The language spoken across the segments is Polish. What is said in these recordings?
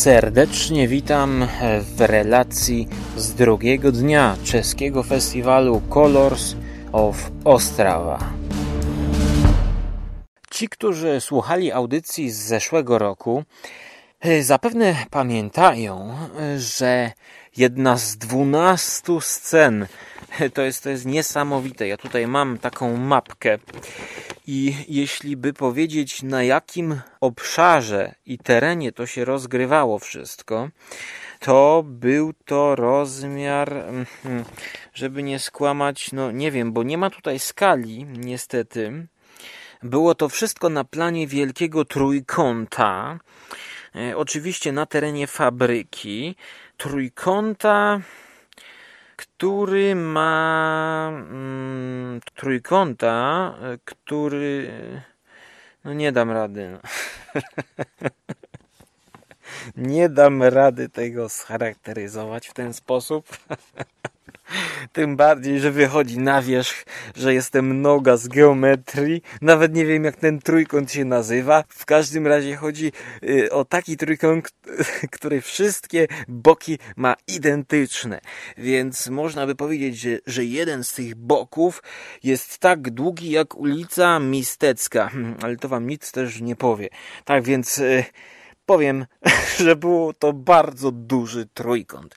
Serdecznie witam w relacji z drugiego dnia czeskiego festiwalu Colors of Ostrawa. Ci, którzy słuchali audycji z zeszłego roku, zapewne pamiętają, że jedna z dwunastu scen to jest, to jest niesamowite. Ja tutaj mam taką mapkę i jeśli by powiedzieć na jakim obszarze i terenie to się rozgrywało wszystko, to był to rozmiar, mhm, żeby nie skłamać, no nie wiem, bo nie ma tutaj skali, niestety. Było to wszystko na planie wielkiego trójkąta, e, oczywiście na terenie fabryki. Trójkąta, który ma mm, trójkąta, który. No nie dam rady. No. nie dam rady tego scharakteryzować w ten sposób. Tym bardziej, że wychodzi na wierzch, że jestem noga z geometrii. Nawet nie wiem, jak ten trójkąt się nazywa. W każdym razie chodzi y, o taki trójkąt, który wszystkie boki ma identyczne. Więc można by powiedzieć, że, że jeden z tych boków jest tak długi jak ulica Mistecka. Hmm, ale to wam nic też nie powie. Tak więc y, powiem, że było to bardzo duży trójkąt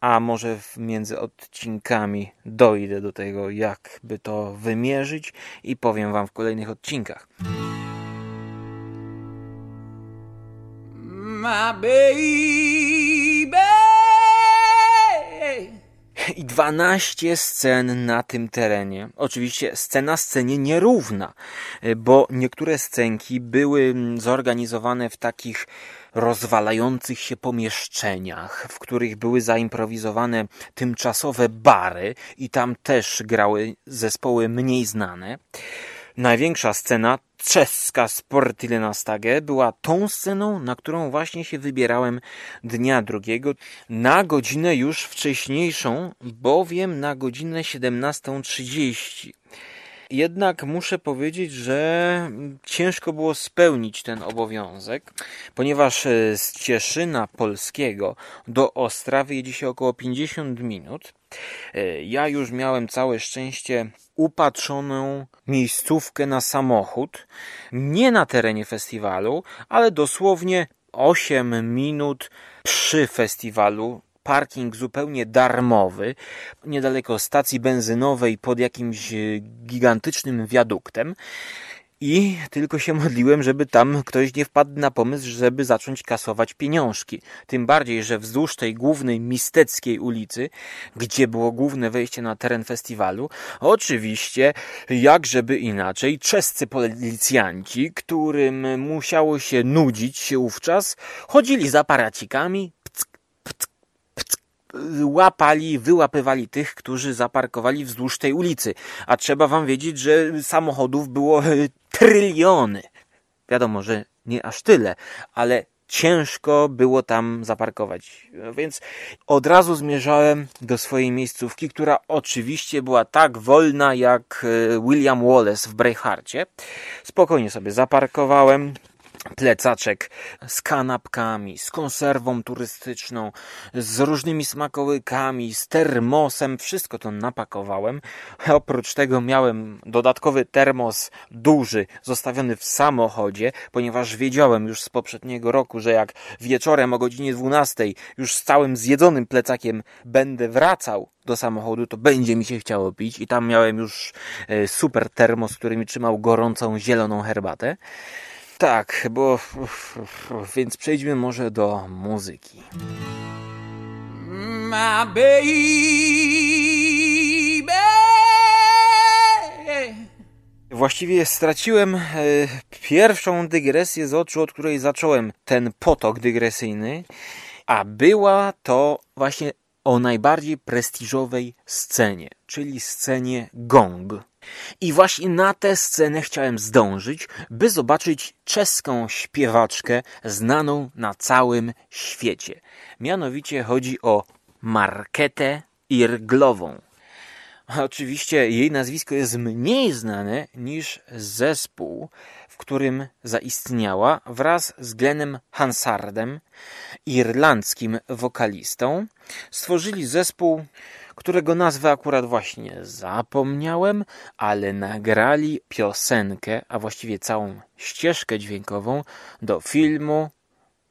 a może między odcinkami dojdę do tego, jak by to wymierzyć i powiem Wam w kolejnych odcinkach. My baby. I 12 scen na tym terenie. Oczywiście scena scenie nierówna, bo niektóre scenki były zorganizowane w takich rozwalających się pomieszczeniach, w których były zaimprowizowane tymczasowe bary i tam też grały zespoły mniej znane. Największa scena, czeska Sportile na Stage, była tą sceną, na którą właśnie się wybierałem dnia drugiego, na godzinę już wcześniejszą, bowiem na godzinę 17.30. Jednak muszę powiedzieć, że ciężko było spełnić ten obowiązek, ponieważ e, z Cieszyna Polskiego do Ostrawy jedzie się około 50 minut. E, ja już miałem całe szczęście upatrzoną miejscówkę na samochód, nie na terenie festiwalu, ale dosłownie 8 minut przy festiwalu parking zupełnie darmowy, niedaleko stacji benzynowej pod jakimś e, gigantycznym wiaduktem. I tylko się modliłem, żeby tam ktoś nie wpadł na pomysł, żeby zacząć kasować pieniążki. Tym bardziej, że wzdłuż tej głównej misteckiej ulicy, gdzie było główne wejście na teren festiwalu, oczywiście, jak żeby inaczej, czescy policjanci, którym musiało się nudzić wówczas, chodzili za aparacikami, łapali, wyłapywali tych, którzy zaparkowali wzdłuż tej ulicy. A trzeba wam wiedzieć, że samochodów było e, tryliony. Wiadomo, że nie aż tyle, ale ciężko było tam zaparkować. Więc od razu zmierzałem do swojej miejscówki, która oczywiście była tak wolna jak e, William Wallace w Braveheartie. Spokojnie sobie zaparkowałem, plecaczek z kanapkami, z konserwą turystyczną, z różnymi smakołykami, z termosem, wszystko to napakowałem. Oprócz tego miałem dodatkowy termos duży, zostawiony w samochodzie, ponieważ wiedziałem już z poprzedniego roku, że jak wieczorem o godzinie 12 już z całym zjedzonym plecakiem będę wracał do samochodu, to będzie mi się chciało pić i tam miałem już e, super termos, który mi trzymał gorącą zieloną herbatę. Tak, bo więc przejdźmy może do muzyki. My baby. Właściwie straciłem e, pierwszą dygresję z oczu, od której zacząłem ten potok dygresyjny, a była to właśnie o najbardziej prestiżowej scenie, czyli scenie Gong. I właśnie na tę scenę chciałem zdążyć, by zobaczyć czeską śpiewaczkę znaną na całym świecie. Mianowicie chodzi o Marketę Irglową. Oczywiście jej nazwisko jest mniej znane niż zespół, w którym zaistniała wraz z Glennem Hansardem, irlandzkim wokalistą. Stworzyli zespół, którego nazwę akurat właśnie zapomniałem, ale nagrali piosenkę, a właściwie całą ścieżkę dźwiękową do filmu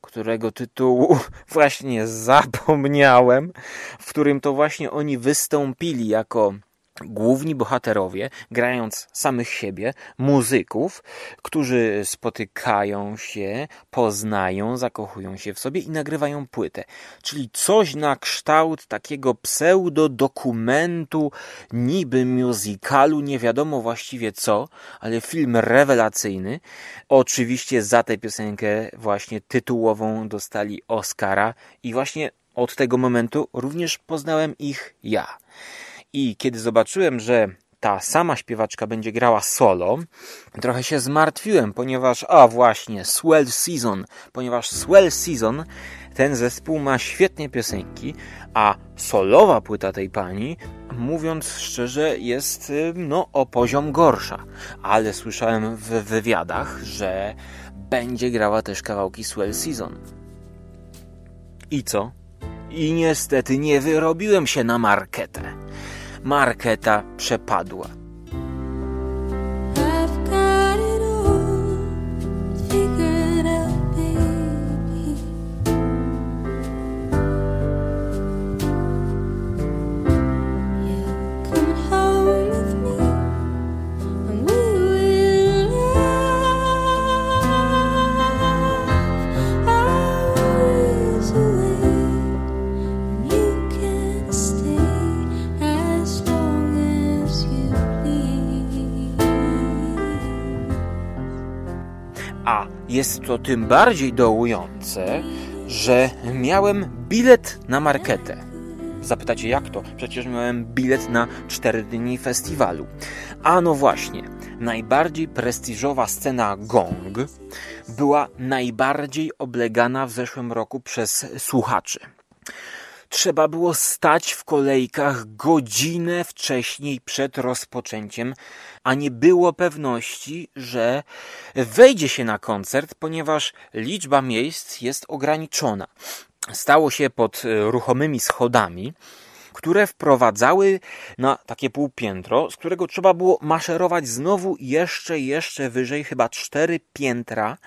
którego tytułu właśnie zapomniałem, w którym to właśnie oni wystąpili jako główni bohaterowie, grając samych siebie, muzyków, którzy spotykają się, poznają, zakochują się w sobie i nagrywają płytę. Czyli coś na kształt takiego pseudo-dokumentu, niby musicalu, nie wiadomo właściwie co, ale film rewelacyjny. Oczywiście za tę piosenkę właśnie tytułową dostali Oscara i właśnie od tego momentu również poznałem ich ja. I kiedy zobaczyłem, że ta sama śpiewaczka będzie grała solo, trochę się zmartwiłem, ponieważ, a właśnie, Swell Season, ponieważ Swell Season, ten zespół ma świetnie piosenki, a solowa płyta tej pani, mówiąc szczerze, jest no o poziom gorsza. Ale słyszałem w wywiadach, że będzie grała też kawałki Swell Season. I co? I niestety nie wyrobiłem się na marketę marketa przepadła. Jest to tym bardziej dołujące, że miałem bilet na marketę. Zapytacie jak to? Przecież miałem bilet na 4 dni festiwalu. A no właśnie, najbardziej prestiżowa scena Gong była najbardziej oblegana w zeszłym roku przez słuchaczy trzeba było stać w kolejkach godzinę wcześniej przed rozpoczęciem, a nie było pewności, że wejdzie się na koncert, ponieważ liczba miejsc jest ograniczona. Stało się pod e, ruchomymi schodami, które wprowadzały na takie półpiętro, z którego trzeba było maszerować znowu jeszcze, jeszcze wyżej, chyba cztery piętra,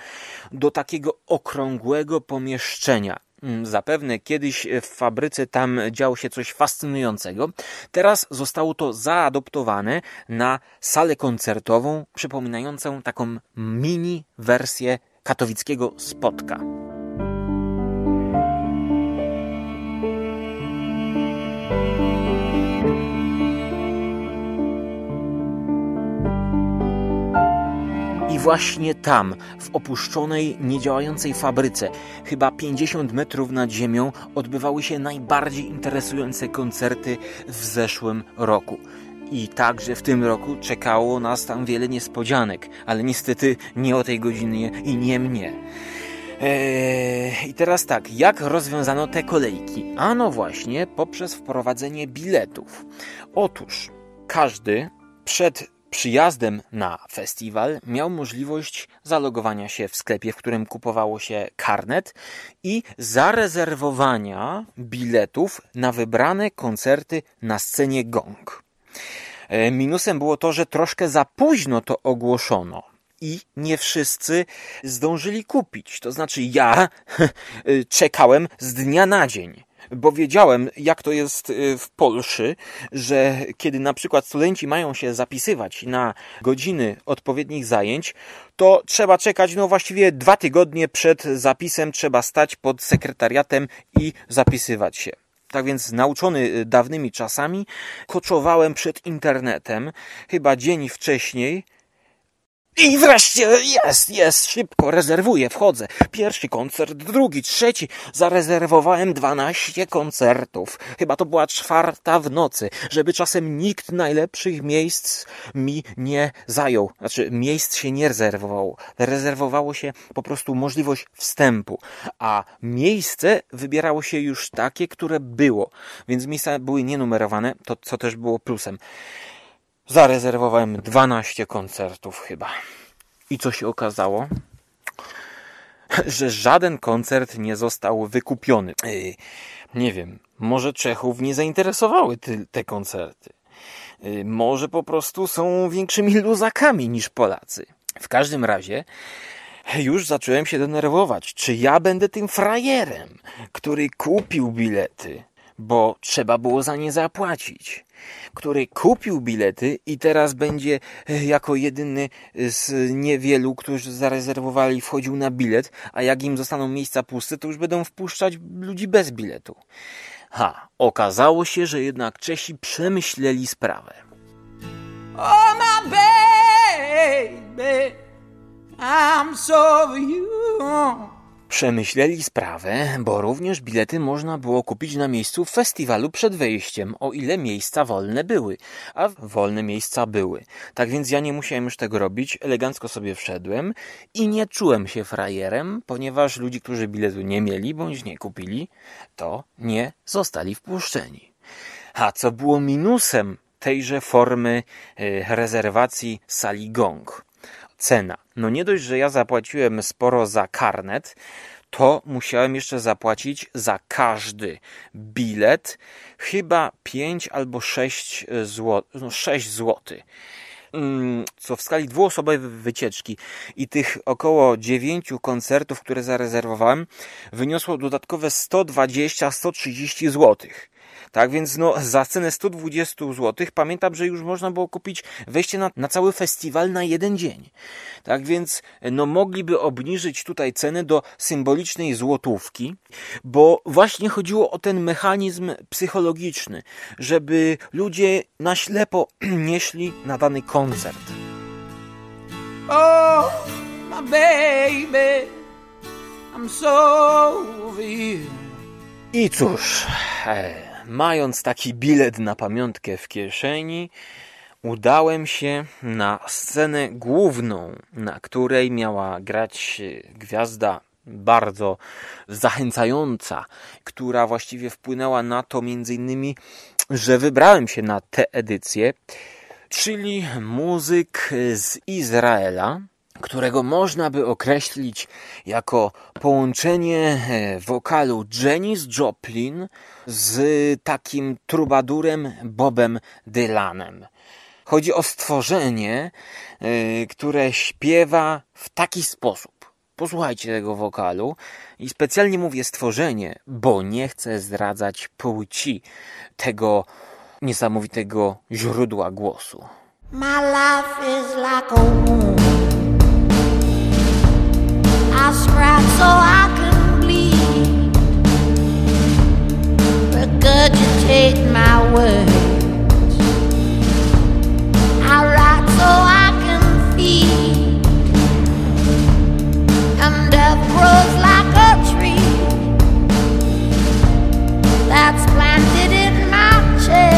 do takiego okrągłego pomieszczenia. Mm, zapewne kiedyś w fabryce tam działo się coś fascynującego. Teraz zostało to zaadoptowane na salę koncertową, przypominającą taką mini wersję katowickiego spotka. Właśnie tam, w opuszczonej, niedziałającej fabryce, chyba 50 metrów nad ziemią, odbywały się najbardziej interesujące koncerty w zeszłym roku. I także w tym roku czekało nas tam wiele niespodzianek, ale niestety nie o tej godzinie i nie mnie. Eee, I teraz tak, jak rozwiązano te kolejki? Ano właśnie poprzez wprowadzenie biletów. Otóż każdy przed przyjazdem na festiwal miał możliwość zalogowania się w sklepie, w którym kupowało się karnet i zarezerwowania biletów na wybrane koncerty na scenie Gong. E, minusem było to, że troszkę za późno to ogłoszono i nie wszyscy zdążyli kupić. To znaczy ja czekałem z dnia na dzień bo wiedziałem, jak to jest y, w Polsce, że kiedy na przykład studenci mają się zapisywać na godziny odpowiednich zajęć, to trzeba czekać, no właściwie dwa tygodnie przed zapisem trzeba stać pod sekretariatem i zapisywać się. Tak więc nauczony y, dawnymi czasami, koczowałem przed internetem, chyba dzień wcześniej, I wreszcie jest, jest, szybko rezerwuję, wchodzę. Pierwszy koncert, drugi, trzeci. Zarezerwowałem dwanaście koncertów. Chyba to była czwarta w nocy, żeby czasem nikt najlepszych miejsc mi nie zajął. Znaczy, miejsc się nie rezerwowało. Rezerwowało się po prostu możliwość wstępu. A miejsce wybierało się już takie, które było. Więc miejsca były nienumerowane, to co też było plusem. Zarezerwowałem 12 koncertów chyba. I co się okazało? Że żaden koncert nie został wykupiony. Yy, nie wiem, może Czechów nie zainteresowały te koncerty. Yy, może po prostu są większymi luzakami niż Polacy. W każdym razie już zacząłem się denerwować. Czy ja będę tym frajerem, który kupił bilety, bo trzeba było za nie zapłacić? który kupił bilety i teraz będzie e, jako jedyny z niewielu, którzy zarezerwowali, wchodził na bilet, a jak im zostaną miejsca puste, to już będą wpuszczać ludzi bez biletu. Ha, okazało się, że jednak Czesi przemyśleli sprawę. Oh my baby, I'm so you. Przemyśleli sprawę, bo również bilety można było kupić na miejscu festiwalu przed wejściem, o ile miejsca wolne były. A wolne miejsca były. Tak więc ja nie musiałem już tego robić, elegancko sobie wszedłem i nie czułem się frajerem, ponieważ ludzie, którzy biletu nie mieli bądź nie kupili, to nie zostali wpuszczeni. A co było minusem tejże formy e, rezerwacji sali gong? Cena. No nie dość, że ja zapłaciłem sporo za karnet, to musiałem jeszcze zapłacić za każdy bilet chyba 5 albo 6 zł, no 6 zł. Co w skali dwuosobowej wycieczki i tych około 9 koncertów, które zarezerwowałem, wyniosło dodatkowe 120-130 złotych. Tak więc no, za cenę 120 zł pamiętam, że już można było kupić wejście na, na cały festiwal na jeden dzień. Tak więc no, mogliby obniżyć tutaj cenę do symbolicznej złotówki, bo właśnie chodziło o ten mechanizm psychologiczny, żeby ludzie na ślepo nie szli na dany koncert. Oh, my baby, I'm so over you. I cóż, e, mając taki bilet na pamiątkę w kieszeni, udałem się na scenę główną, na której miała grać gwiazda bardzo zachęcająca, która właściwie wpłynęła na to między innymi, że wybrałem się na tę edycję, czyli muzyk z Izraela, którego można by określić jako połączenie e, wokalu Janis Joplin z takim trubadurem Bobem Dylanem. Chodzi o stworzenie, e, które śpiewa w taki sposób. Posłuchajcie tego wokalu i specjalnie mówię stworzenie, bo nie chcę zdradzać płci tego niesamowitego źródła głosu. My life is like a I scratch so I can bleed. Regurgitate my words. I write so I can feed. And death grows like a tree that's planted in my chest.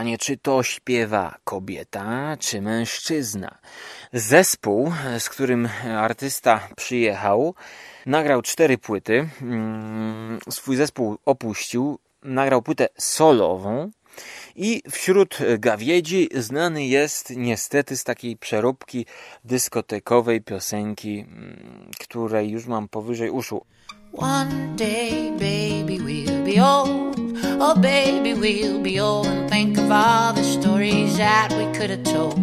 Pytanie, czy to śpiewa kobieta, czy mężczyzna? Zespół, z którym artysta przyjechał, Nagrał cztery płyty. Mm, swój zespół opuścił. Nagrał płytę solową. I wśród gawiedzi znany jest niestety z takiej przeróbki dyskotekowej piosenki, mm, której już mam powyżej uszu. One day, baby, we'll be old. Oh, baby, we'll be old and think of all the stories that we could have told.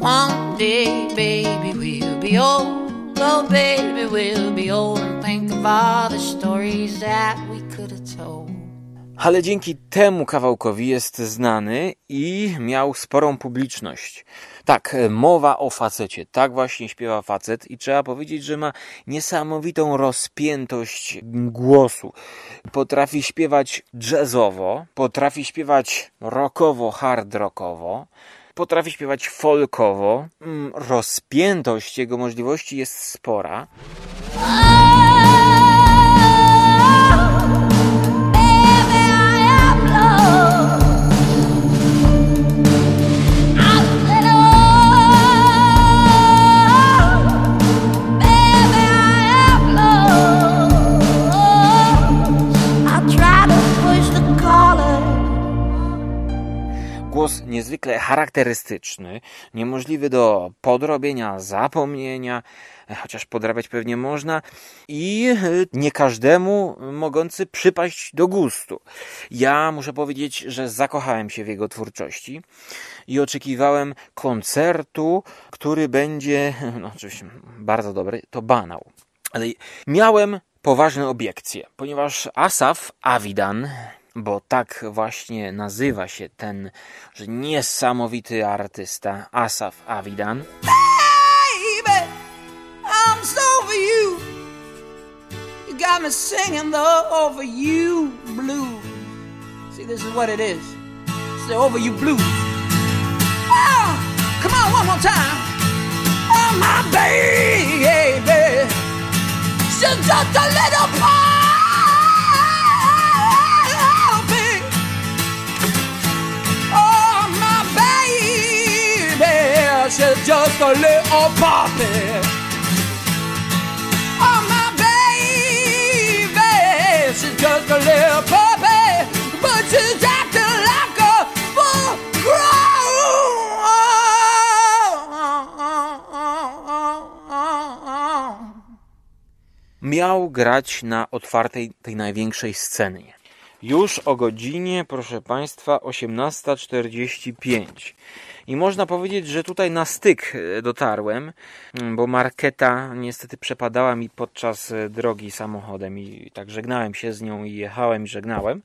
One day, baby, we'll be old. Oh, baby, we'll be old and think of all the stories that we could have told. Ale dzięki temu kawałkowi jest znany i miał sporą publiczność. Tak, mowa o facecie. Tak właśnie śpiewa facet i trzeba powiedzieć, że ma niesamowitą rozpiętość głosu. Potrafi śpiewać jazzowo, potrafi śpiewać rockowo, hard rockowo, potrafi śpiewać folkowo. Mm, rozpiętość jego możliwości jest spora. Głos niezwykle charakterystyczny, niemożliwy do podrobienia, zapomnienia, chociaż podrabiać pewnie można, i nie każdemu mogący przypaść do gustu. Ja muszę powiedzieć, że zakochałem się w jego twórczości i oczekiwałem koncertu, który będzie, no oczywiście bardzo dobry, to banał. Ale miałem poważne obiekcje, ponieważ Asaf Avidan bo tak właśnie nazywa się ten że niesamowity artysta Asaf Avidan. Baby, I'm so for you. You got me singing the over you blues. See, this is what it is. It's the over you blues. Oh, come on, one more time. Oh, my baby. She's just a little part. She's just a little. Oh, my baby, she's just a little puppy, but she's acting like a full Miał grać na otwartej tej największej scenie. Już o godzinie, proszę Państwa, 18.45. I można powiedzieć, że tutaj na styk e, dotarłem, mm, bo marketa niestety przepadała mi podczas e, drogi samochodem i tak żegnałem się z nią i jechałem i żegnałem.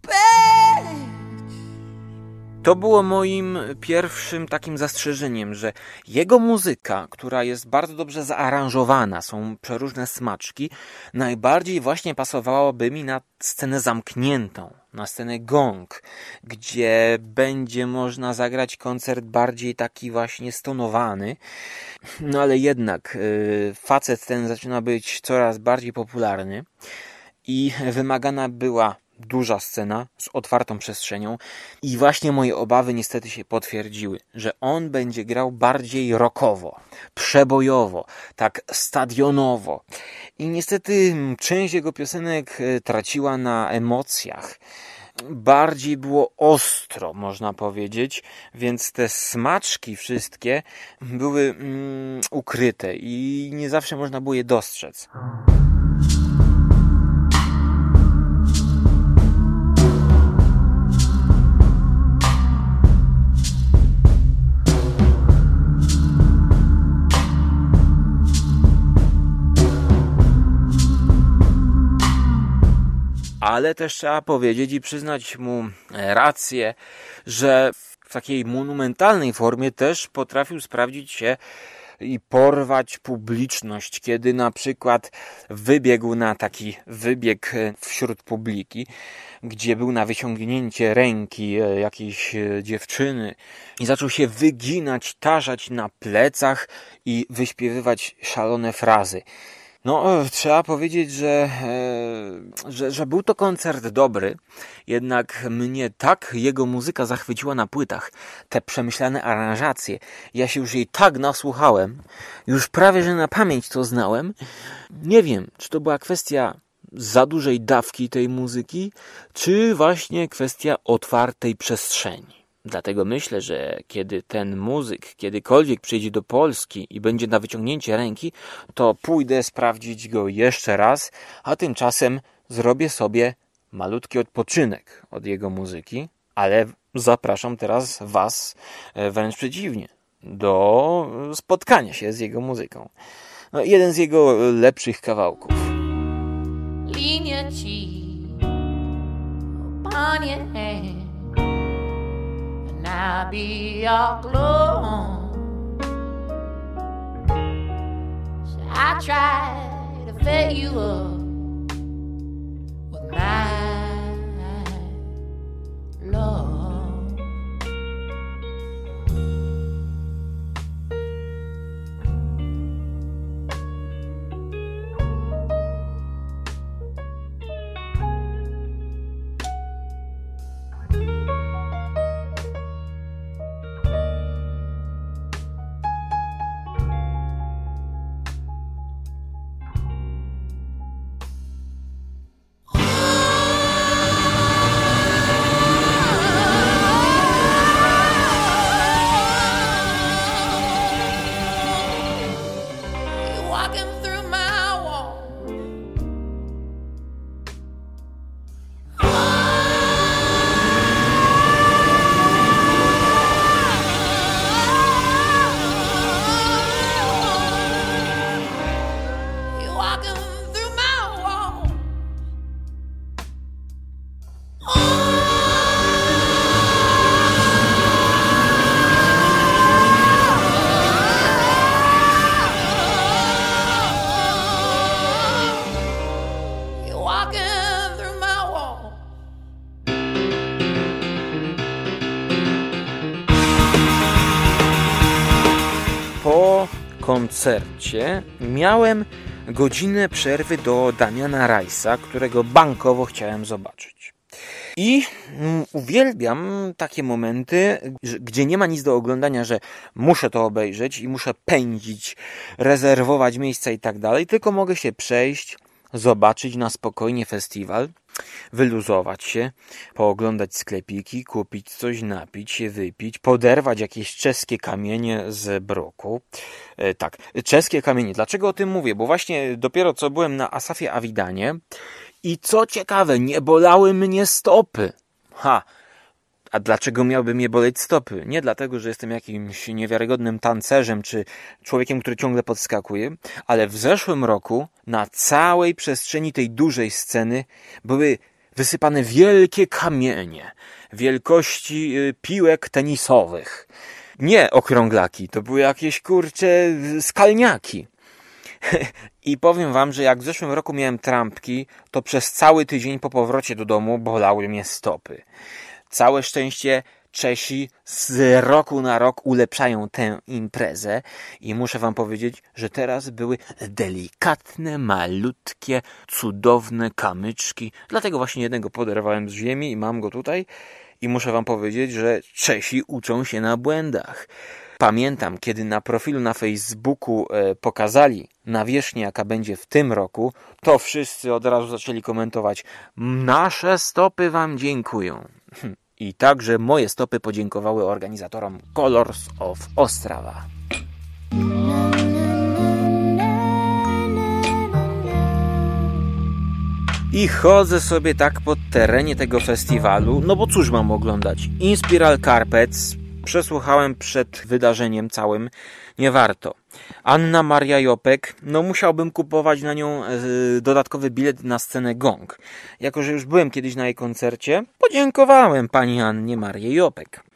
To było moim pierwszym takim zastrzeżeniem, że jego muzyka, która jest bardzo dobrze zaaranżowana, są przeróżne smaczki, najbardziej właśnie pasowałaby mi na scenę zamkniętą, na scenę gong, gdzie będzie można zagrać koncert bardziej taki właśnie stonowany. No ale jednak yy, facet ten zaczyna być coraz bardziej popularny i wymagana była duża scena z otwartą przestrzenią i właśnie moje obawy niestety się potwierdziły, że on będzie grał bardziej rockowo, przebojowo, tak stadionowo. I niestety część jego piosenek e, traciła na emocjach. Bardziej było ostro, można powiedzieć, więc te smaczki wszystkie były mm, ukryte i nie zawsze można było je dostrzec. Ale też trzeba powiedzieć i przyznać mu rację, że w takiej monumentalnej formie też potrafił sprawdzić się i porwać publiczność, kiedy na przykład wybiegł na taki wybieg wśród publiki, gdzie był na wyciągnięcie ręki e, jakiejś e, dziewczyny i zaczął się wyginać, tarzać na plecach i wyśpiewywać szalone frazy. No, e, trzeba powiedzieć, że, e, że, że był to koncert dobry, jednak mnie tak jego muzyka zachwyciła na płytach, te przemyślane aranżacje. Ja się już jej tak nasłuchałem, już prawie że na pamięć to znałem. Nie wiem, czy to była kwestia za dużej dawki tej muzyki, czy właśnie kwestia otwartej przestrzeni. Dlatego myślę, że kiedy ten muzyk kiedykolwiek przyjdzie do Polski i będzie na wyciągnięcie ręki, to pójdę sprawdzić go jeszcze raz, a tymczasem zrobię sobie malutki odpoczynek od jego muzyki, ale zapraszam teraz Was e, wręcz przeciwnie do spotkania się z jego muzyką. No, jeden z jego lepszych kawałków. Lean your cheek I'll be your glue. So I try to fill you up with my love. Koncercie miałem godzinę przerwy do Damiana Rajsa, którego bankowo chciałem zobaczyć. I mm, uwielbiam takie momenty, gdzie nie ma nic do oglądania, że muszę to obejrzeć i muszę pędzić, rezerwować miejsca i tak dalej, tylko mogę się przejść, zobaczyć na spokojnie festiwal, wyluzować się, pooglądać sklepiki, kupić coś, napić się, wypić, poderwać jakieś czeskie kamienie z broku. E, tak, czeskie kamienie. Dlaczego o tym mówię? Bo właśnie dopiero co byłem na Asafie Awidanie i co ciekawe, nie bolały mnie stopy. Ha! A dlaczego miałby mnie boleć stopy? Nie dlatego, że jestem jakimś niewiarygodnym tancerzem czy człowiekiem, który ciągle podskakuje, ale w zeszłym roku na całej przestrzeni tej dużej sceny były wysypane wielkie kamienie wielkości y, piłek tenisowych. Nie okrąglaki, to były jakieś kurcze skalniaki. I powiem wam, że jak w zeszłym roku miałem trampki, to przez cały tydzień po powrocie do domu bolały mnie stopy. Całe szczęście Czesi z roku na rok ulepszają tę imprezę i muszę wam powiedzieć, że teraz były delikatne, malutkie, cudowne kamyczki. Dlatego właśnie jednego poderwałem z ziemi i mam go tutaj. I muszę wam powiedzieć, że Czesi uczą się na błędach. Pamiętam, kiedy na profilu na Facebooku e, pokazali nawierzchnię, jaka będzie w tym roku, to wszyscy od razu zaczęli komentować: Nasze stopy Wam dziękują. I także moje stopy podziękowały organizatorom Colors of Ostrawa. I chodzę sobie tak po terenie tego festiwalu, no bo cóż mam oglądać? Inspiral Carpets przesłuchałem przed wydarzeniem całym, nie warto. Anna Maria Jopek, no musiałbym kupować na nią e, dodatkowy bilet na scenę Gong. Jako, że już byłem kiedyś na jej koncercie, podziękowałem pani Annie Marie Jopek.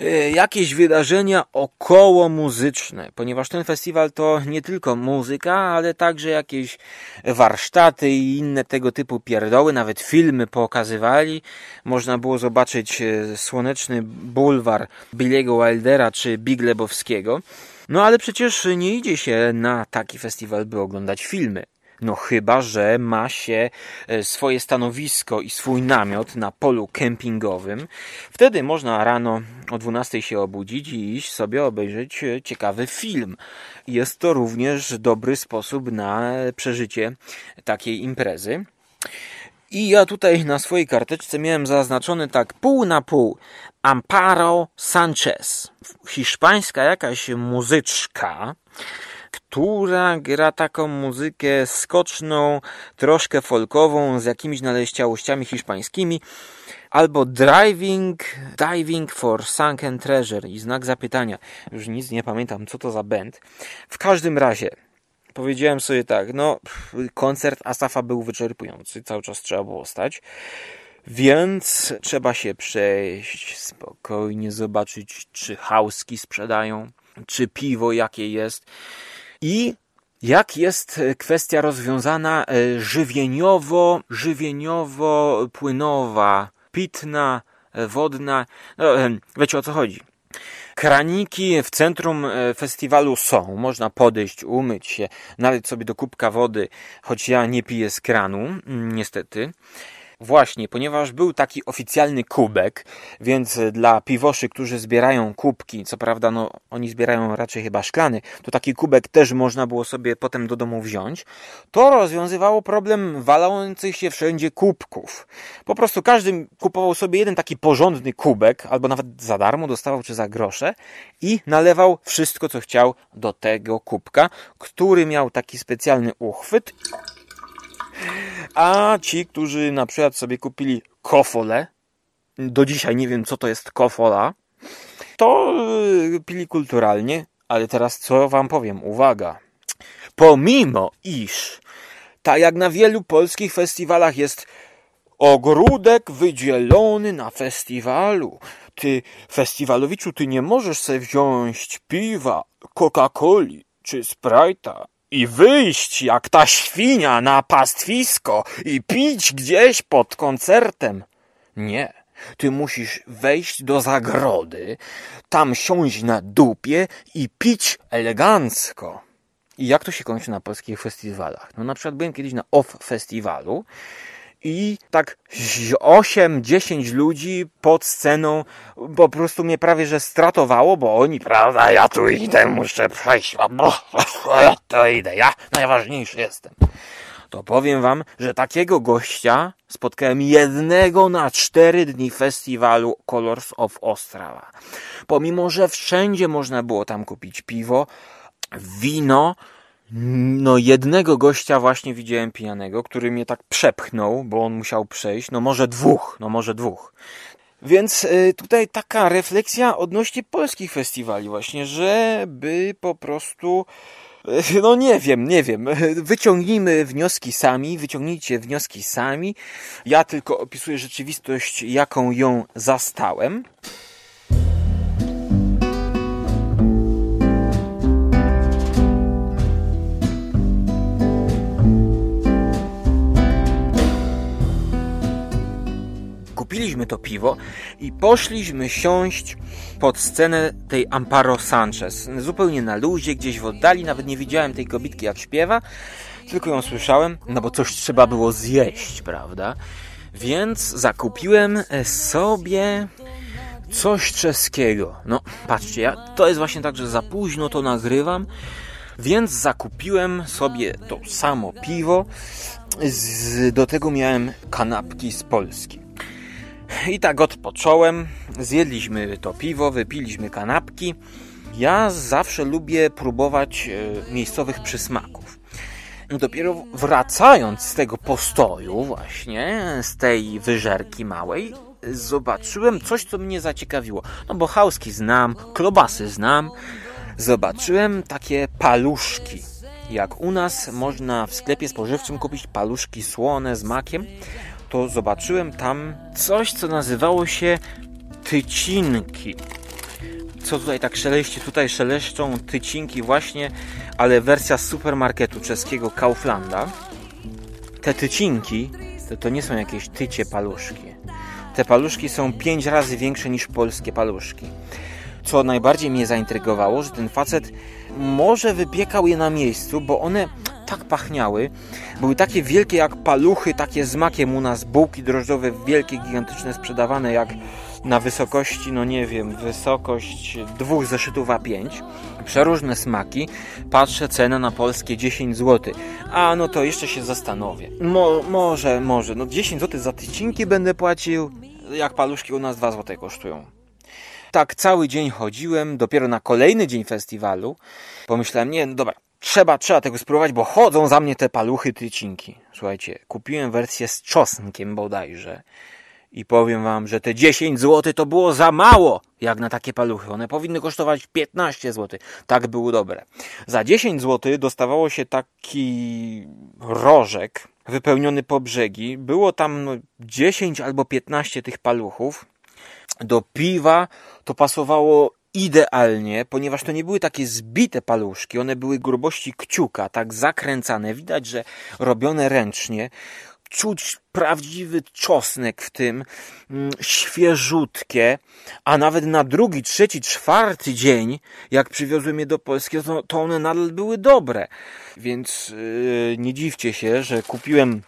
E, jakieś wydarzenia około muzyczne, ponieważ ten festiwal to nie tylko muzyka, ale także jakieś warsztaty i inne tego typu pierdoły, nawet filmy pokazywali. Można było zobaczyć e, Słoneczny Bulwar Billiego Wildera czy Big Lebowskiego. No ale przecież nie idzie się na taki festiwal, by oglądać filmy. No chyba, że ma się e, swoje stanowisko i swój namiot na polu kempingowym. Wtedy można rano o 12 się obudzić i iść sobie obejrzeć e, ciekawy film. Jest to również dobry sposób na przeżycie takiej imprezy. I ja tutaj na swojej karteczce miałem zaznaczony tak pół na pół Amparo Sanchez. Hiszpańska jakaś muzyczka, która gra taką muzykę skoczną, troszkę folkową, z jakimiś naleściałościami hiszpańskimi, albo Driving, Diving for Sunken Treasure i znak zapytania. Już nic nie pamiętam, co to za band. W każdym razie, powiedziałem sobie tak, no koncert Asafa był wyczerpujący, cały czas trzeba było stać. Więc trzeba się przejść spokojnie, zobaczyć, czy hauski sprzedają, czy piwo jakie jest. I jak jest kwestia rozwiązana e, żywieniowo, żywieniowo płynowa, pitna, e, wodna. No, e, wiecie o co chodzi. Kraniki w centrum festiwalu są. Można podejść, umyć się, naleć sobie do kubka wody, choć ja nie piję z kranu, mm, niestety. Właśnie, ponieważ był taki oficjalny kubek, więc dla piwoszy, którzy zbierają kubki, co prawda no, oni zbierają raczej chyba szklany, to taki kubek też można było sobie potem do domu wziąć, to rozwiązywało problem walących się wszędzie kubków. Po prostu każdy kupował sobie jeden taki porządny kubek, albo nawet za darmo dostawał czy za grosze i nalewał wszystko, co chciał do tego kubka, który miał taki specjalny uchwyt a ci, którzy na przykład sobie kupili kofole, do dzisiaj nie wiem co to jest kofola, to y, pili kulturalnie, ale teraz co wam powiem, uwaga. Pomimo iż, tak jak na wielu polskich festiwalach jest ogródek wydzielony na festiwalu, ty, festiwalowiczu, ty nie możesz sobie wziąć piwa, Coca-Coli czy Sprite'a i wyjść jak ta świnia na pastwisko i pić gdzieś pod koncertem. Nie. Ty musisz wejść do zagrody, tam siąść na dupie i pić elegancko. I jak to się kończy na polskich festiwalach? No na przykład byłem kiedyś na OFF festiwalu i tak 8-10 ludzi pod sceną po prostu mnie prawie że stratowało, bo oni, prawda, ja tu idę, muszę przejść, ja to idę, ja najważniejszy jestem. To powiem wam, że takiego gościa spotkałem jednego na cztery dni festiwalu Colors of Ostrava. Pomimo, że wszędzie można było tam kupić piwo, wino, no, jednego gościa właśnie widziałem pijanego, który mnie tak przepchnął, bo on musiał przejść. No, może dwóch, no, może dwóch. Więc y, tutaj taka refleksja odnośnie polskich festiwali, właśnie, żeby po prostu. Y, no nie wiem, nie wiem. Wyciągnijmy wnioski sami, wyciągnijcie wnioski sami. Ja tylko opisuję rzeczywistość, jaką ją zastałem. Kupiliśmy to piwo i poszliśmy siąść pod scenę tej Amparo Sanchez. Zupełnie na luzie, gdzieś w oddali, nawet nie widziałem tej kobitki jak śpiewa, tylko ją słyszałem, no bo coś trzeba było zjeść, prawda? Więc zakupiłem sobie coś czeskiego. No, patrzcie, ja, to jest właśnie tak, że za późno to nagrywam, więc zakupiłem sobie to samo piwo. Z, do tego miałem kanapki z Polski. I tak odpocząłem, zjedliśmy to piwo, wypiliśmy kanapki. Ja zawsze lubię próbować e, miejscowych przysmaków. Dopiero wracając z tego postoju, właśnie z tej wyżerki małej, zobaczyłem coś, co mnie zaciekawiło. No bo hauski znam, klobasy znam. Zobaczyłem takie paluszki. Jak u nas można w sklepie spożywczym kupić paluszki słone z makiem, to zobaczyłem tam coś, co nazywało się tycinki. Co tutaj tak szeleści? Tutaj szeleszczą tycinki właśnie, ale wersja supermarketu czeskiego Kauflanda. Te tycinki to, to nie są jakieś tycie paluszki. Te paluszki są pięć razy większe niż polskie paluszki. Co najbardziej mnie zaintrygowało, że ten facet może wypiekał je na miejscu, bo one tak pachniały. Były takie wielkie jak paluchy, takie z makiem u nas, bułki drożdżowe wielkie, gigantyczne, sprzedawane jak na wysokości, no nie wiem, wysokość dwóch zeszytów A5. Przeróżne smaki. Patrzę, cena na polskie 10 zł. A no to jeszcze się zastanowię. Mo, może, może. No 10 zł za tycinki będę płacił. Jak paluszki u nas 2 zł kosztują. Tak cały dzień chodziłem, dopiero na kolejny dzień festiwalu pomyślałem, nie, no dobra, trzeba, trzeba tego spróbować, bo chodzą za mnie te paluchy tycinki. Słuchajcie, kupiłem wersję z czosnkiem bodajże. I powiem wam, że te 10 zł to było za mało, jak na takie paluchy. One powinny kosztować 15 zł. Tak było dobre. Za 10 zł dostawało się taki rożek wypełniony po brzegi. Było tam no, 10 albo 15 tych paluchów. Do piwa to pasowało idealnie, ponieważ to nie były takie zbite paluszki, one były grubości kciuka, tak zakręcane. Widać, że robione ręcznie czuć prawdziwy czosnek w tym, mm, świeżutkie, a nawet na drugi, trzeci, czwarty dzień, jak przywiozłem je do Polski, to, one nadal były dobre. Więc yy, nie dziwcie się, że kupiłem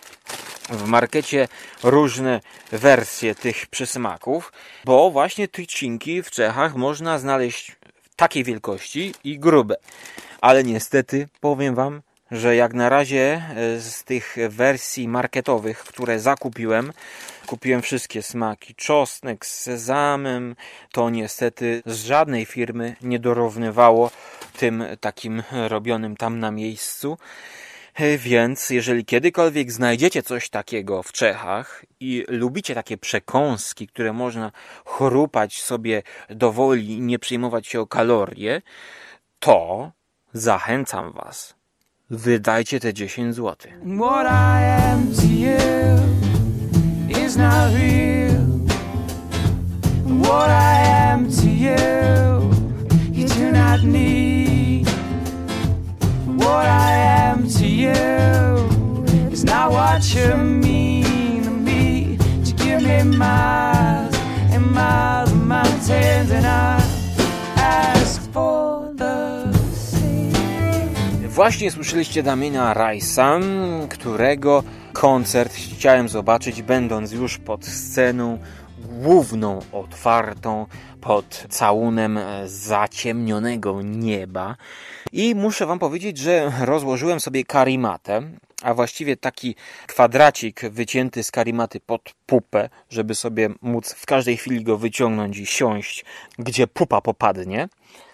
w markecie różne wersje tych przysmaków, bo właśnie tycinki w Czechach można znaleźć takiej wielkości i grube. Ale niestety powiem Wam, że jak na razie e, z tych wersji marketowych, które zakupiłem, kupiłem wszystkie smaki. Czosnek z sezamem, to niestety z żadnej firmy nie dorównywało tym takim robionym tam na miejscu. Więc jeżeli kiedykolwiek znajdziecie coś takiego w Czechach i lubicie takie przekąski, które można chrupać sobie do woli i nie przejmować się o kalorie, to zachęcam Was Wydajcie te 10 zł. What I am to you is not real. What I am to you, you do not need. Not what you mean to me. Give me miles and miles of mountains and I ask for Właśnie słyszeliście Damiena Rice'a, którego koncert chciałem zobaczyć, będąc już pod sceną główną, otwartą, pod całunem zaciemnionego nieba. I muszę Wam powiedzieć, że rozłożyłem sobie karimatę, a właściwie taki kwadracik wycięty z karimaty pod pupę, żeby sobie móc w każdej chwili go wyciągnąć i siąść, gdzie pupa popadnie.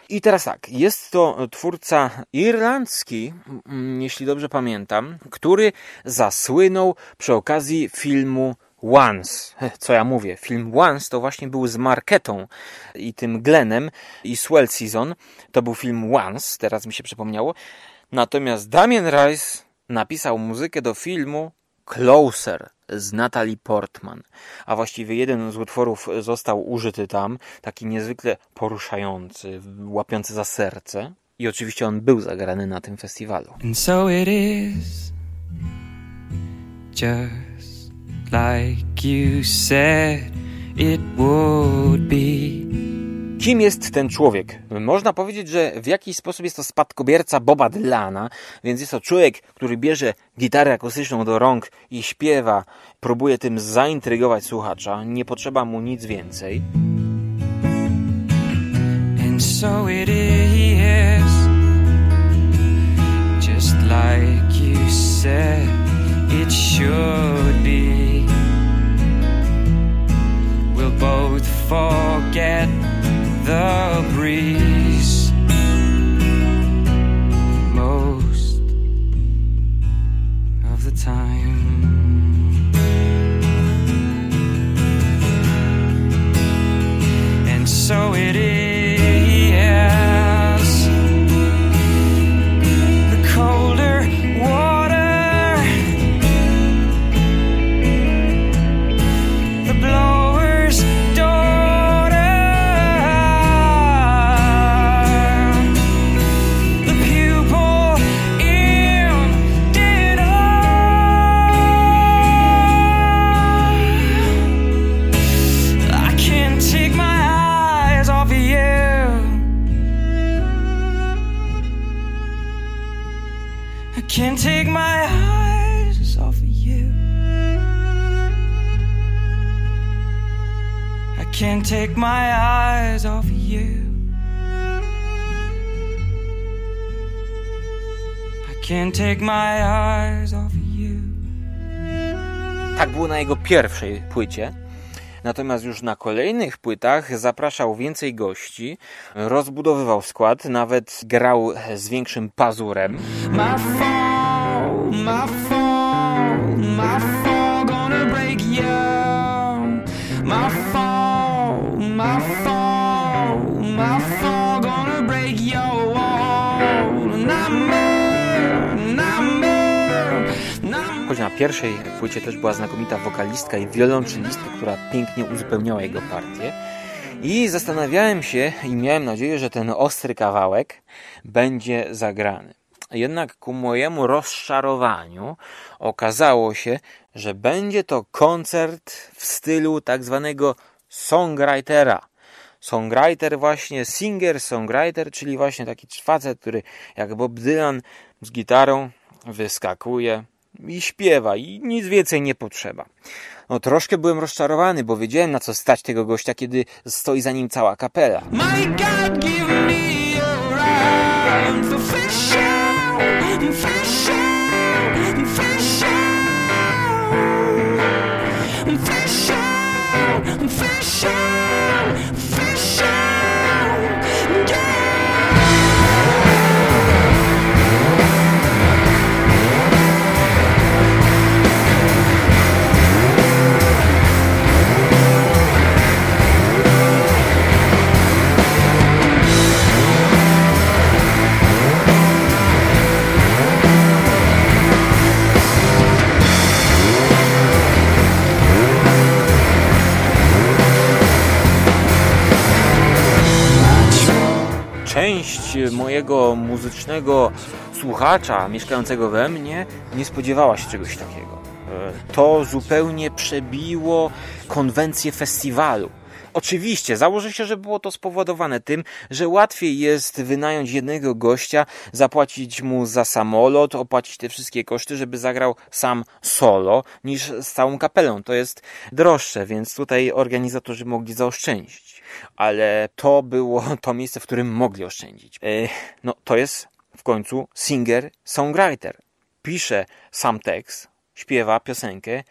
I teraz tak, jest to twórca irlandzki, mm, jeśli dobrze pamiętam, który zasłynął przy okazji filmu Once. Co ja mówię? Film Once to właśnie był z Marketą i tym Glenem i Swell Season. To był film Once, teraz mi się przypomniało. Natomiast Damien Rice napisał muzykę do filmu Closer z Natalie Portman. A właściwie jeden z utworów został użyty tam, taki niezwykle poruszający, łapiący za serce. I oczywiście on był zagrany na tym festiwalu. And so it is, just like you said it would be. Kim jest ten człowiek? Można powiedzieć, że w jakiś sposób jest to spadkobierca Boba Dylana, więc jest to człowiek, który bierze gitarę akustyczną do rąk i śpiewa, próbuje tym zaintrygować słuchacza, nie potrzeba mu nic więcej. And so it is, just like you said it should be. We'll both forget the breeze most of the time. And so it is. Can't take my eyes off you. I can't take my eyes off you. Tak było na jego pierwszej płycie. Natomiast już na kolejnych płytach zapraszał więcej gości, rozbudowywał skład, nawet grał z większym pazurem. My fall, my fall, pierwszej płycie też była znakomita wokalistka i wiolonczelistka, która pięknie uzupełniała jego partię. I zastanawiałem się i miałem nadzieję, że ten ostry kawałek będzie zagrany. Jednak ku mojemu rozczarowaniu okazało się, że będzie to koncert w stylu tak zwanego songwritera. Songwriter właśnie, singer-songwriter, czyli właśnie taki facet, który jak Bob Dylan z gitarą wyskakuje i śpiewa i nic więcej nie potrzeba. No troszkę byłem rozczarowany, bo wiedziałem na co stać tego gościa, kiedy stoi za nim cała kapela. My God, give me a rhyme for fish out, fish out, fish out, fish out, fish out, Część mojego muzycznego słuchacza mieszkającego we mnie nie spodziewała się czegoś takiego. E, To zupełnie przebiło konwencję festiwalu. Oczywiście, założę się, że było to spowodowane tym, że łatwiej jest wynająć jednego gościa, zapłacić mu za samolot, opłacić te wszystkie koszty, żeby zagrał sam solo, niż z całą kapelą. To jest droższe, więc tutaj organizatorzy mogli zaoszczędzić. Ale to było to miejsce, w którym mogli oszczędzić. E, No, to jest w końcu singer, songwriter. Pisze sam tekst, śpiewa piosenkę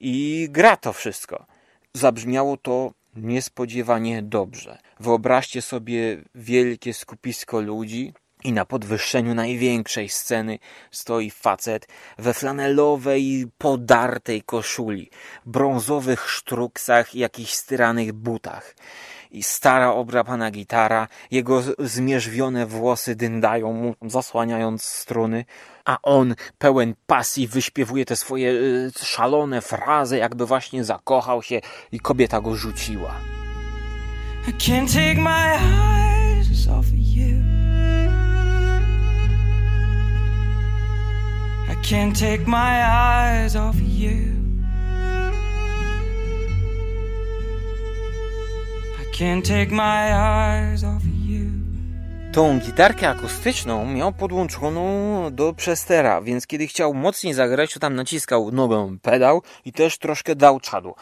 i gra to wszystko. Zabrzmiało to niespodziewanie dobrze. Wyobraźcie sobie wielkie skupisko ludzi i na podwyższeniu największej sceny stoi facet we flanelowej, podartej koszuli, brązowych sztruksach i jakichś styranych butach. I stara obrapana gitara, jego zmierzwione włosy dyndają mu, zasłaniając struny, a on pełen pasji wyśpiewuje te swoje y, szalone frazy, jakby właśnie zakochał się i kobieta go rzuciła. I can't take my eyes off of you. I can't take my eyes off of you. Tą gitarkę akustyczną miał podłączoną do przestera, więc kiedy chciał mocniej zagrać, to tam naciskał nogą pedał i też troszkę dał czadu.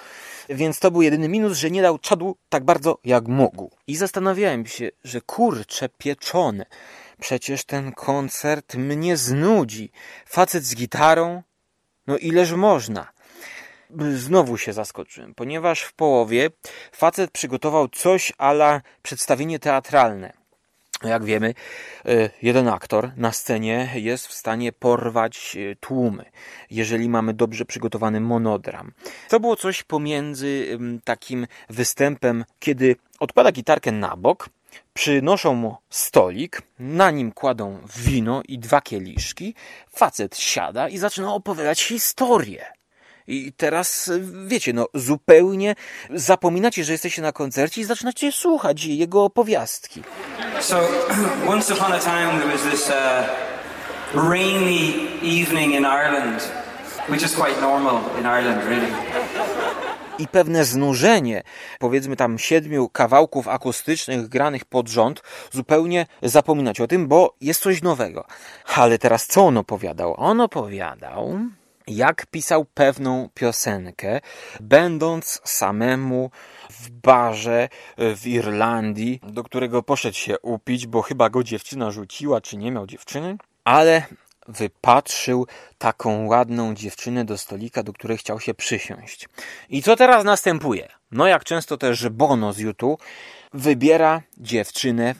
Więc to był jedyny minus, że nie dał czadu tak bardzo jak mógł. I zastanawiałem się, że kurcze pieczone. Przecież ten koncert mnie znudzi. Facet z gitarą? No ileż można? Znowu się zaskoczyłem, ponieważ w połowie facet przygotował coś ala przedstawienie teatralne. Jak wiemy, e, jeden aktor na scenie jest w stanie porwać e, tłumy, jeżeli mamy dobrze przygotowany monodram. To było coś pomiędzy takim występem, kiedy odkłada gitarkę na bok, przynoszą mu stolik, na nim kładą wino i dwa kieliszki, facet siada i zaczyna opowiadać historię. I teraz, wiecie, no zupełnie zapominacie, że jesteście na koncercie i zaczynacie słuchać jego opowiastki. So, once upon a time, there was this uh, rainy evening in Ireland, which is quite normal in Ireland, really. i pewne znużenie, powiedzmy tam siedmiu kawałków akustycznych granych pod rząd, zupełnie zapominać o tym, bo jest coś nowego. Ale teraz co on opowiadał? On opowiadał, jak pisał pewną piosenkę, będąc samemu w barze w Irlandii, do którego poszedł się upić, bo chyba go dziewczyna rzuciła, czy nie miał dziewczyny, ale wypatrzył taką ładną dziewczynę do stolika, do której chciał się przysiąść. I co teraz następuje? No jak często też Bono z YouTube wybiera dziewczynę,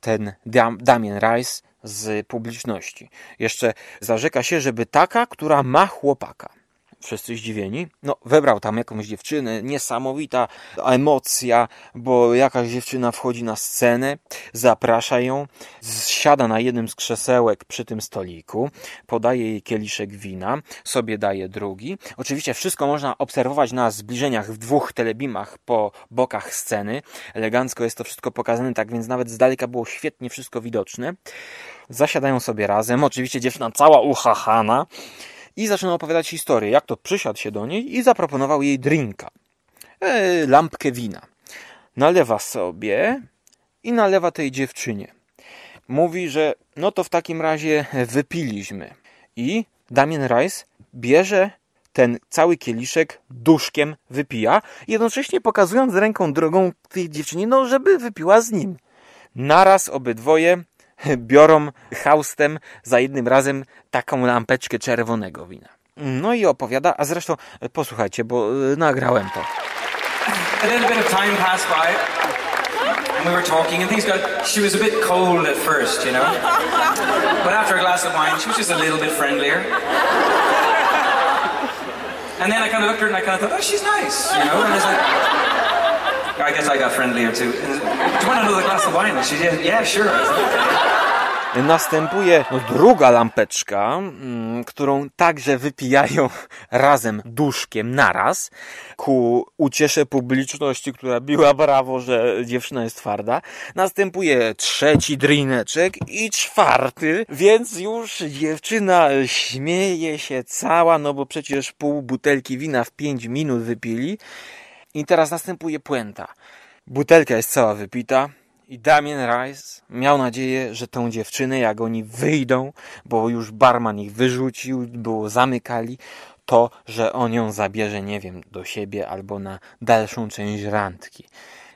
ten Dam- Damien Rice z publiczności. Jeszcze zarzeka się, żeby taka, która ma chłopaka. Wszyscy zdziwieni. No, wybrał tam jakąś dziewczynę, niesamowita emocja, bo jakaś dziewczyna wchodzi na scenę, zaprasza ją, siada na jednym z krzesełek przy tym stoliku, podaje jej kieliszek wina, sobie daje drugi. Oczywiście wszystko można obserwować na zbliżeniach w dwóch telebimach po bokach sceny. Elegancko jest to wszystko pokazane, tak więc nawet z daleka było świetnie wszystko widoczne. Zasiadają sobie razem, oczywiście dziewczyna cała uchachana i zaczyna opowiadać historię, jak to przysiadł się do niej i zaproponował jej drinka. E, lampkę wina. Nalewa sobie i nalewa tej dziewczynie. Mówi, że no to w takim razie wypiliśmy. I Damien Rice bierze ten cały kieliszek duszkiem wypija, jednocześnie pokazując ręką drogą tej dziewczynie, no żeby wypiła z nim. Naraz obydwoje biorą haustem za jednym razem taką lampeczkę czerwonego wina. No i opowiada, a zresztą posłuchajcie, bo y, nagrałem to. A little bit of time passed by, and we were talking, and things got. She was a bit cold at first, you know. But after a glass of wine, she was just a little bit friendlier. And then I kind of looked at her and I kind of thought, oh, she's nice, you know. And I was like, I guess I got friendlier too. Do you want another glass of wine? She said, yeah, sure. Następuje no, druga lampeczka, mm, którą także wypijają razem duszkiem naraz, ku uciesze publiczności, która biła brawo, że dziewczyna jest twarda. Następuje trzeci drineczek i czwarty, więc już dziewczyna śmieje się cała, no bo przecież pół butelki wina w pięć minut wypili. I teraz następuje puenta. Butelka jest cała wypita, i Damien Rice miał nadzieję, że tą dziewczynę, jak oni wyjdą, bo już barman ich wyrzucił, było zamykali, to, że on ją zabierze, nie wiem, do siebie albo na dalszą część randki.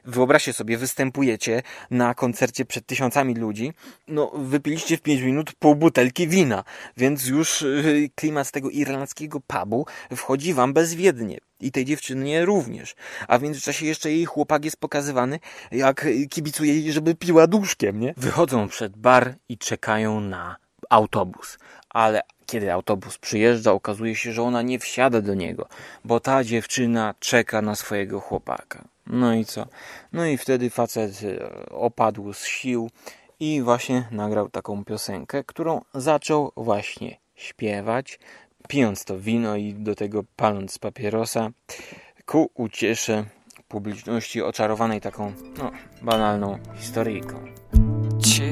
Wyobraźcie sobie, występujecie na koncercie przed tysiącami ludzi, no wypiliście w 5 minut pół butelki wina, więc już yy, klimat tego irlandzkiego pubu wchodzi wam bezwiednie. I tej dziewczynie również. A w międzyczasie jeszcze jej chłopak jest pokazywany, jak kibicuje jej, żeby piła duszkiem, nie? Wychodzą przed bar i czekają na autobus. Ale kiedy autobus przyjeżdża, okazuje się, że ona nie wsiada do niego, bo ta dziewczyna czeka na swojego chłopaka. No i co? No i wtedy facet e, opadł z sił i właśnie nagrał taką piosenkę, którą zaczął właśnie śpiewać, pijąc to wino i do tego paląc papierosa ku uciesze publiczności oczarowanej taką no, banalną historyjką. Cheers,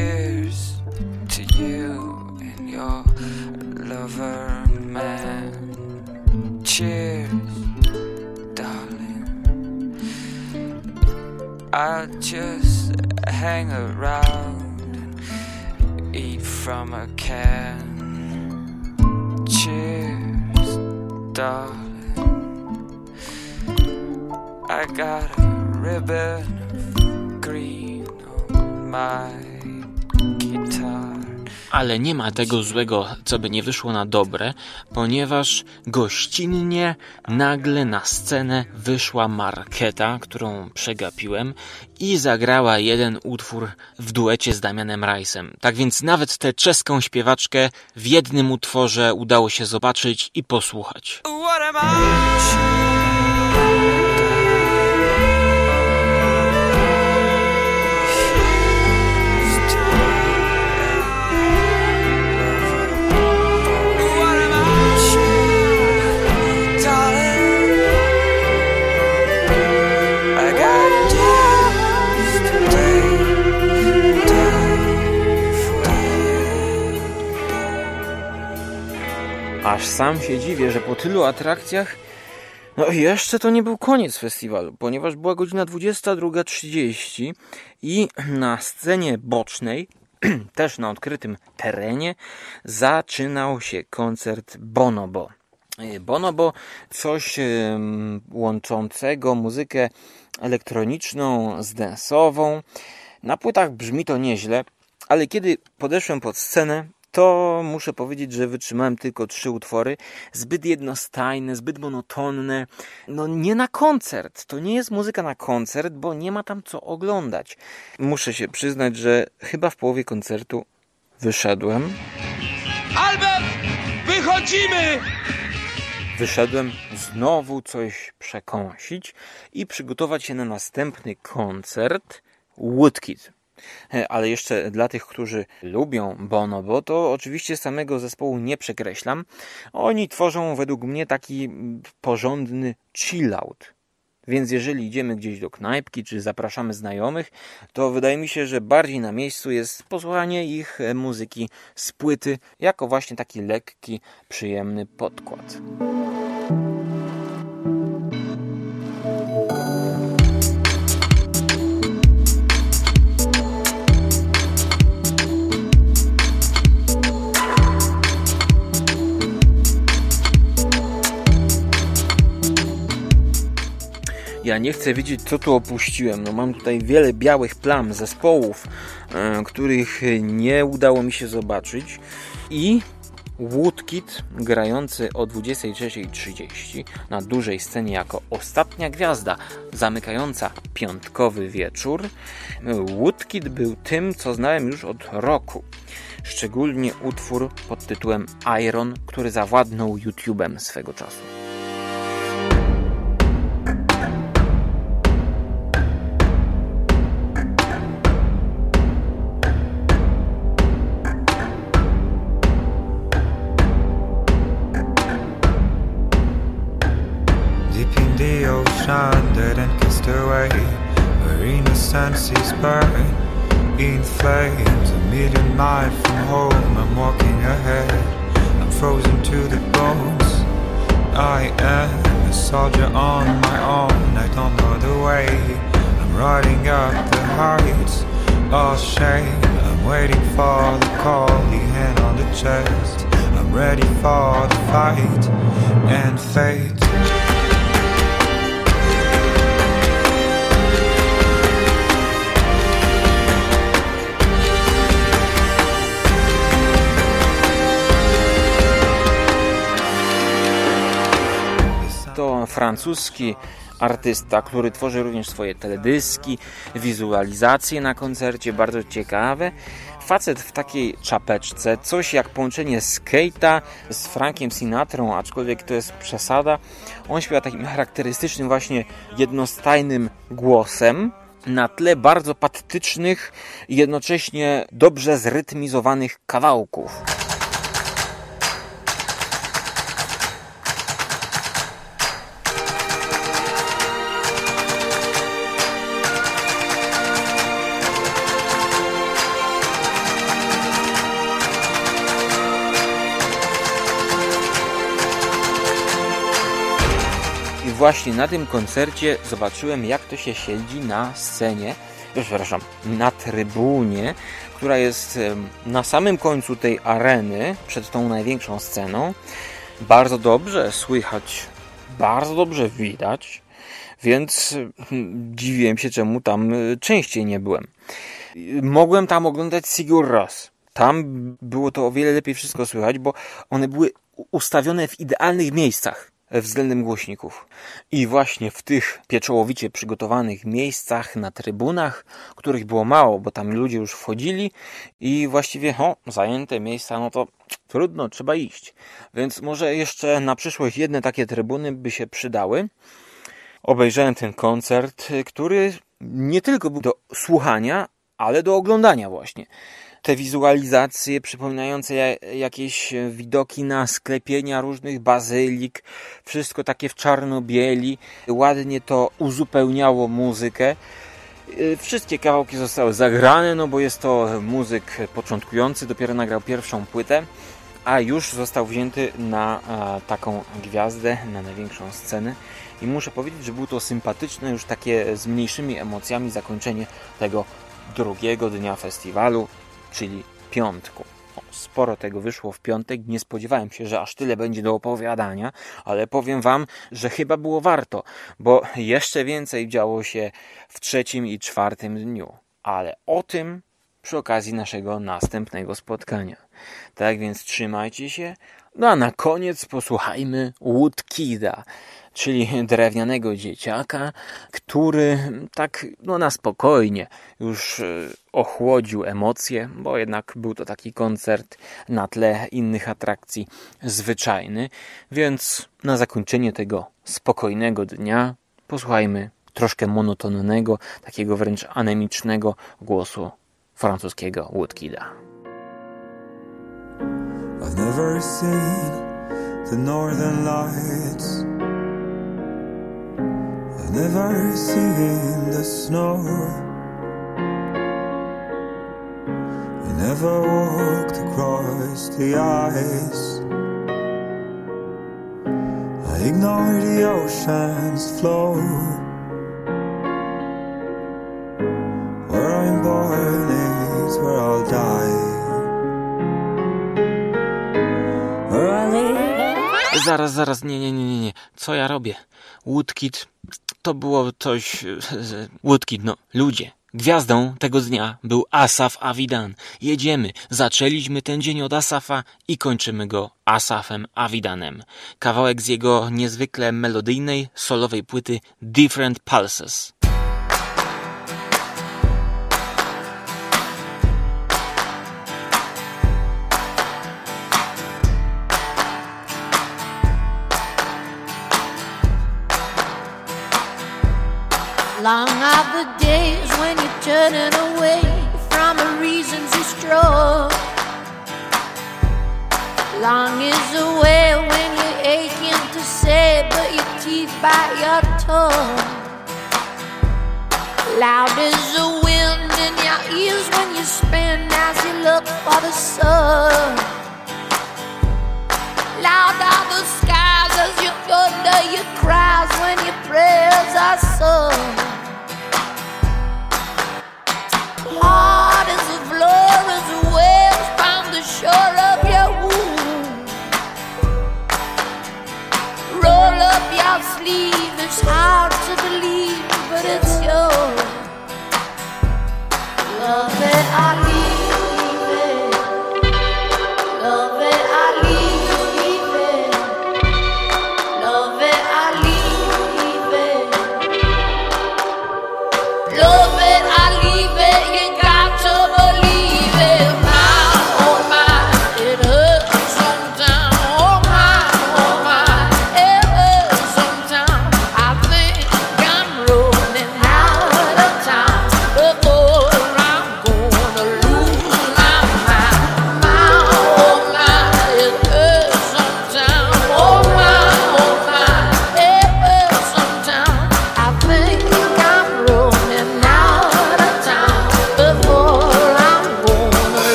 Here's to you and your lover man. Cheers, darling. I'll just hang around and eat from a can. Cheers, darling. I got a ribbon of green on my. Ale nie ma tego złego, co by nie wyszło na dobre, ponieważ gościnnie nagle na scenę wyszła Marketa, którą przegapiłem i zagrała jeden utwór w duecie z Damianem Rice'em. Tak więc nawet tę czeską śpiewaczkę w jednym utworze udało się zobaczyć i posłuchać. What am I? Aż sam się dziwię, że po tylu atrakcjach no jeszcze to nie był koniec festiwalu, ponieważ była godzina 22.30 i na scenie bocznej, też na odkrytym terenie, zaczynał się koncert Bonobo. E, Bonobo coś łączącego muzykę elektroniczną z densową. Na płytach brzmi to nieźle, ale kiedy podeszłem pod scenę, to muszę powiedzieć, że wytrzymałem tylko trzy utwory. Zbyt jednostajne, zbyt monotonne. No nie na koncert. To nie jest muzyka na koncert, bo nie ma tam co oglądać. Muszę się przyznać, że chyba w połowie koncertu wyszedłem. Albert, wychodzimy! Wyszedłem znowu coś przekąsić i przygotować się na następny koncert Woodkid. E, Ale jeszcze dla tych, którzy lubią Bonobo, to oczywiście samego zespołu nie przekreślam. Oni tworzą według mnie taki porządny chillout. Więc jeżeli idziemy gdzieś do knajpki, czy zapraszamy znajomych, to wydaje mi się, że bardziej na miejscu jest posłuchanie ich e, muzyki z płyty, jako właśnie taki lekki, przyjemny podkład. Ja nie chcę wiedzieć, co tu opuściłem. No, mam tutaj wiele białych plam zespołów, e, których nie udało mi się zobaczyć. I Woodkid grający o 23.30 na dużej scenie jako ostatnia gwiazda zamykająca piątkowy wieczór. Woodkid był tym, co znałem już od roku. Szczególnie utwór pod tytułem Iron, który zawładnął YouTube'em swego czasu. The and cast away, where innocence is burned in flames. A million miles from home, I'm walking ahead. I'm frozen to the bones. I am a soldier on my own. I don't know the way. I'm riding up the heights of shame. I'm waiting for the call, the hand on the chest. I'm ready for the fight and fate. Francuski artysta, który tworzy również swoje teledyski, wizualizacje na koncercie, bardzo ciekawe. Facet w takiej czapeczce, coś jak połączenie skate'a z Frankiem Sinatrą, aczkolwiek to jest przesada. On śpiewa takim charakterystycznym właśnie jednostajnym głosem na tle bardzo patetycznych jednocześnie dobrze zrytmizowanych kawałków. Właśnie na tym koncercie zobaczyłem, jak to się siedzi na scenie, przepraszam, na trybunie, która jest na samym końcu tej areny, przed tą największą sceną. Bardzo dobrze słychać, bardzo dobrze widać, więc hmm, dziwiłem się, czemu tam y, częściej nie byłem. Mogłem tam oglądać Sigur Ros. Tam było to o wiele lepiej wszystko słychać, bo one były ustawione w idealnych miejscach względem głośników. I właśnie w tych pieczołowicie przygotowanych miejscach na trybunach, których było mało, bo tam ludzie już wchodzili i właściwie o, zajęte miejsca, no to trudno, trzeba iść. Więc może jeszcze na przyszłość jedne takie trybuny by się przydały. Obejrzałem ten koncert, który nie tylko był do słuchania, ale do oglądania właśnie. Te wizualizacje przypominające ja- jakieś widoki na sklepienia różnych bazylik, wszystko takie w czarno-bieli, ładnie to uzupełniało muzykę. Y, Wszystkie kawałki zostały zagrane, no bo jest to muzyk początkujący, dopiero nagrał pierwszą płytę, a już został wzięty na taką gwiazdę, na największą scenę. I muszę powiedzieć, że było to sympatyczne, już takie z mniejszymi emocjami zakończenie tego drugiego dnia festiwalu, czyli piątku. O, Sporo tego wyszło w piątek. Nie spodziewałem się, że aż tyle będzie do opowiadania, ale powiem Wam, że chyba było warto, bo jeszcze więcej działo się w trzecim i czwartym dniu. Ale o tym przy okazji naszego następnego spotkania. Tak więc trzymajcie się, No a na koniec posłuchajmy Woodkida, czyli drewnianego dzieciaka, który tak no, na spokojnie już e, ochłodził emocje, bo jednak był to taki koncert na tle innych atrakcji zwyczajny, więc na zakończenie tego spokojnego dnia posłuchajmy troszkę monotonnego, takiego wręcz anemicznego głosu francuskiego Woodkida. I've never seen the northern lights. I've never seen the snow. I never walked across the ice. I ignore the ocean's flow. Zaraz, zaraz, nie, nie, nie, nie, nie. Co ja robię? Woodkid, to było coś... Woodkid, no, ludzie. Gwiazdą tego dnia był Asaf Avidan. Jedziemy. Zaczęliśmy ten dzień od Asafa i kończymy go Asafem Avidanem. Kawałek z jego niezwykle melodyjnej, solowej płyty Different Pulses. Long are the days when you're turning away from the reasons you struck. Long is the way when you're aching to say, but your teeth bite your tongue. Loud is the wind in your ears when you spin as you look for the sun. Loud are the skies you gonna your cries when your prayers are sung? Hard as a floor as a wave from the shore of your womb. Roll up your sleeve, it's hard to believe, but it's yours. Love it, I